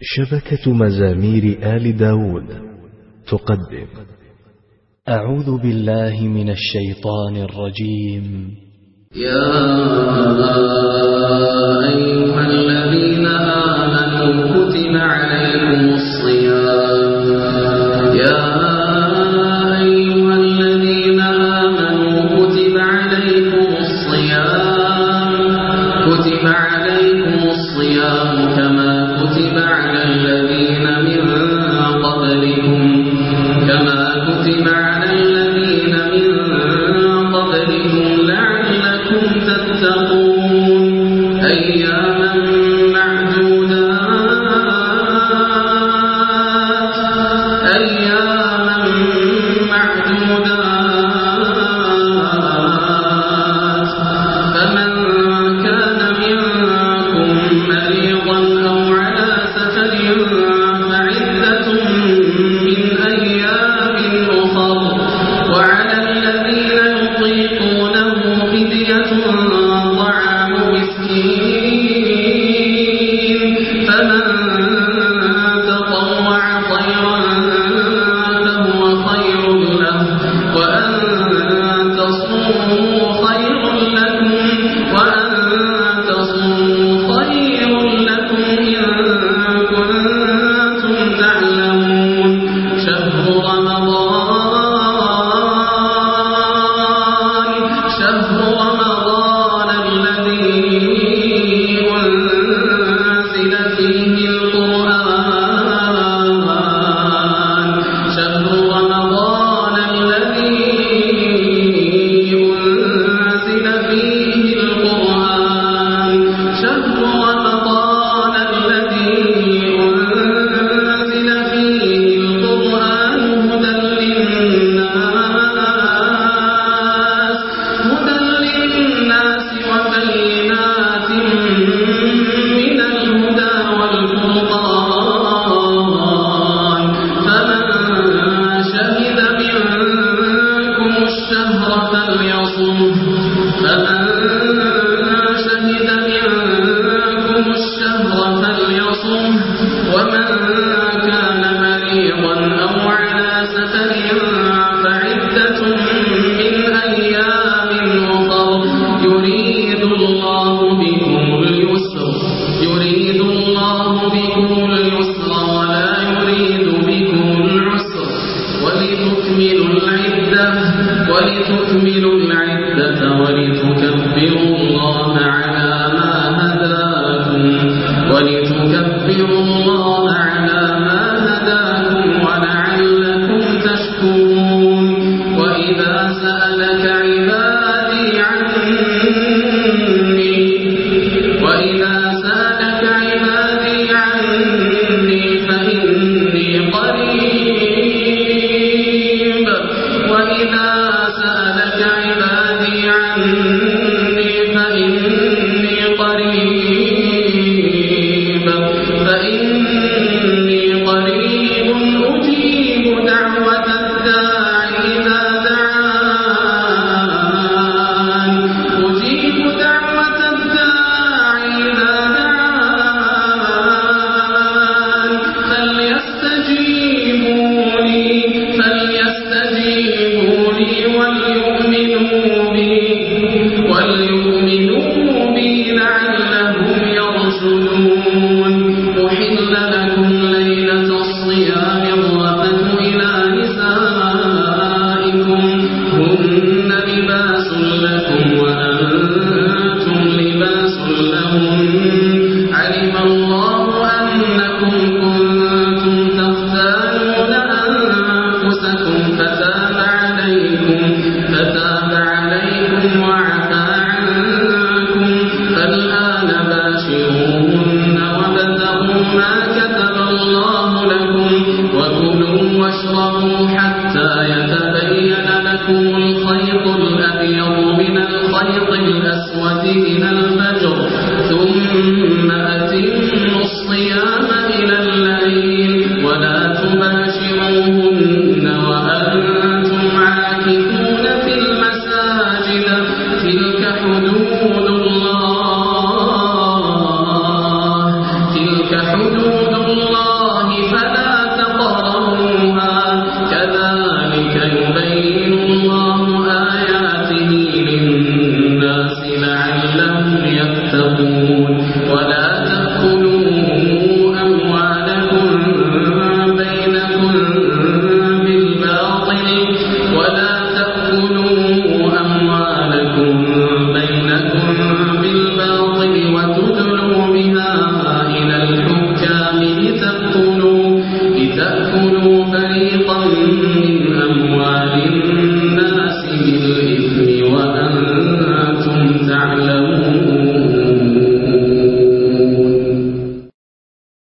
شبكة مزامير آل داود. تقدم. أعوذ بالله من الشيطان الرجيم. يا الملك